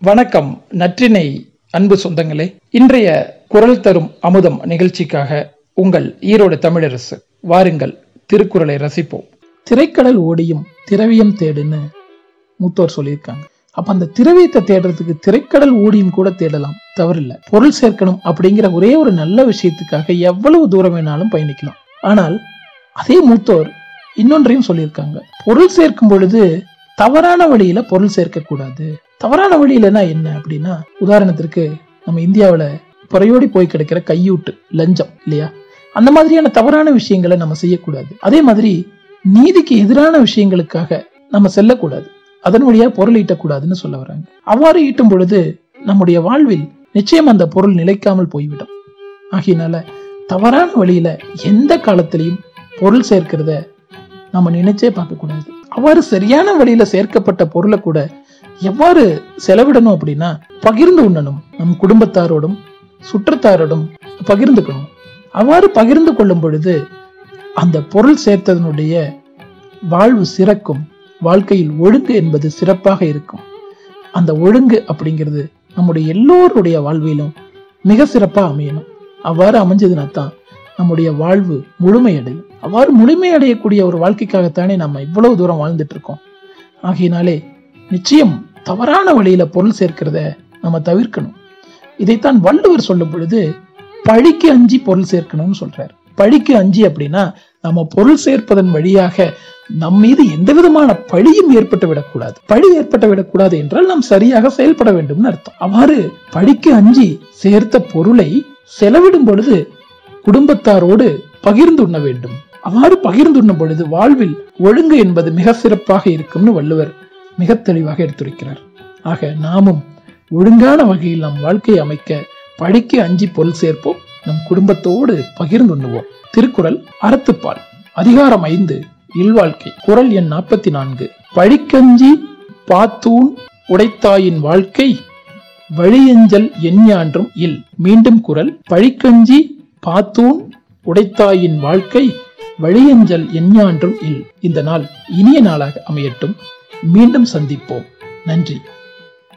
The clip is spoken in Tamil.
வணக்கம் நற்றினை அன்பு சொந்தங்களே. இன்றைய குரல் தரும் அமுதம் நிகழ்ச்சிக்காக உங்கள் ஈரோடு தமிழரசு வாருங்கள் திருக்குறளை ரசிப்போம். திரைக்கடல் ஓடியும் திரவியம் தேடுன்னு மூத்தோர் சொல்லியிருக்காங்க. அப்ப அந்த திரவியத்தை தேடுறதுக்கு திரைக்கடல் ஓடியும் கூட தேடலாம் தவறில்லை. பொருள் சேர்க்கணும் அப்படிங்கிற ஒரே ஒரு நல்ல விஷயத்துக்காக எவ்வளவு தூரம் வேணாலும் பயணிக்கலாம். ஆனால் அதே மூத்தோர் இன்னொன்றையும் சொல்லியிருக்காங்க. பொருள் சேர்க்கும் பொழுது தவறான வழியில பொருள் சேர்க்கக்கூடாது தவறான வழியிலனா என்ன அப்படின்னா உதாரணத்திற்கு நம்ம இந்தியாவுல புறையோடி போய் கிடைக்கிற கையூட்டு லஞ்சம் இல்லையா? அந்த மாதிரியான தவறான விஷயங்களை நம்ம செய்யக்கூடாது. அதே மாதிரி நீதிக்கு எதிரான விஷயங்களுக்காக நம்ம செல்லக்கூடாது. அதன் வழியா பொருள் ஈட்டக்கூடாதுன்னு சொல்ல வராங்க. அவ்வாறு ஈட்டும் பொழுது நம்முடைய வாழ்வில் நிச்சயம் அந்த பொருள் நிலைக்காமல் போய்விடும். ஆகையினால தவறான வழியில எந்த காலத்திலையும் பொருள் சேர்க்கிறத நம்ம நினைச்சே பார்க்கக்கூடாது. அவ்வாறு சரியான வழியில சேர்க்கப்பட்ட பொருளை கூட எவ்வாறு செலவிடணும் அப்படின்னா பகிர்ந்து உண்ணணும். நம் குடும்பத்தாரோடும் சுற்றத்தாரோடும் பகிர்ந்துக்கணும். அவ்வாறு பகிர்ந்து கொள்ளும் பொழுது அந்த பொருள் சேர்த்ததனுடைய வாழ்வு சிறக்கும். வாழ்க்கையில் ஒழுங்கு என்பது சிறப்பாக இருக்கும். அந்த ஒழுங்கு அப்படிங்கிறது நம்முடைய எல்லோருடைய வாழ்விலும் மிக சிறப்பா அமையணும். அவ்வாறு அமைஞ்சதுனா தான் நம்முடைய வாழ்வு முழுமையடையும். அவ்வாறு முழுமையடையக்கூடிய ஒரு வாழ்க்கைக்காகத்தானே நம்ம இவ்வளவு தூரம் வாழ்ந்துட்டு இருக்கோம் ஆகையினாலே நிச்சயம் தவறான வழியில பொருள் சேர்க்கிறத நம்ம தவிர்க்கணும். இதைத்தான் வள்ளுவர் சொல்லும் பொழுது பழிக்கு அஞ்சி பொருள் சேர்க்கணும்னு சொல்றாரு. பழிக்கு அஞ்சி அப்படின்னா நம்ம பொருள் சேர்ப்பதன் வழியாக நம் மீது எந்த விதமான பழியும் ஏற்பட்டு விடக்கூடாது. பழி ஏற்பட்டு விடக்கூடாது என்றால் நாம் சரியாக செயல்பட வேண்டும்னு அர்த்தம். அவ்வாறு பழிக்கு அஞ்சி சேர்த்த பொருளை செலவிடும் பொழுது குடும்பத்தாரோடு பகிர்ந்து உண்ண வேண்டும். அவ்வாறு பகிர்ந்துண்ணும் பொழுது வாழ்வில் ஒழுங்கு என்பது மிக சிறப்பாக இருக்கும்னு வள்ளுவர் மிக தெளிவாக எடுத்துரைக்கிறார். ஆக நாமும் ஒழுங்கான வகையில் நம் வாழ்க்கையை அமைக்க படிக்க அஞ்சி பொருள் சேர்ப்போம். நம் குடும்பத்தோடு பகிர்ந்துண்ணுவோம். திருக்குறள் அறத்துப்பால். அதிகாரம் ஐந்து இல்வாழ்க்கை. குரல் எண் நாற்பத்தி நான்கு பழிக்கஞ்சி பாத்தூன் உடைத்தாயின் வாழ்க்கை வழியஞ்சல் எஞ்ஞான்றும் இல். மீண்டும் குரல் பழிக்கஞ்சி பாத்தூன் உடைத்தாயின் வாழ்க்கை வழியஞ்சல் எஞ்ஞான்றும் இல். இந்த நாள் இனிய நாளாக அமையட்டும். மீண்டும் சந்திப்போம். நன்றி.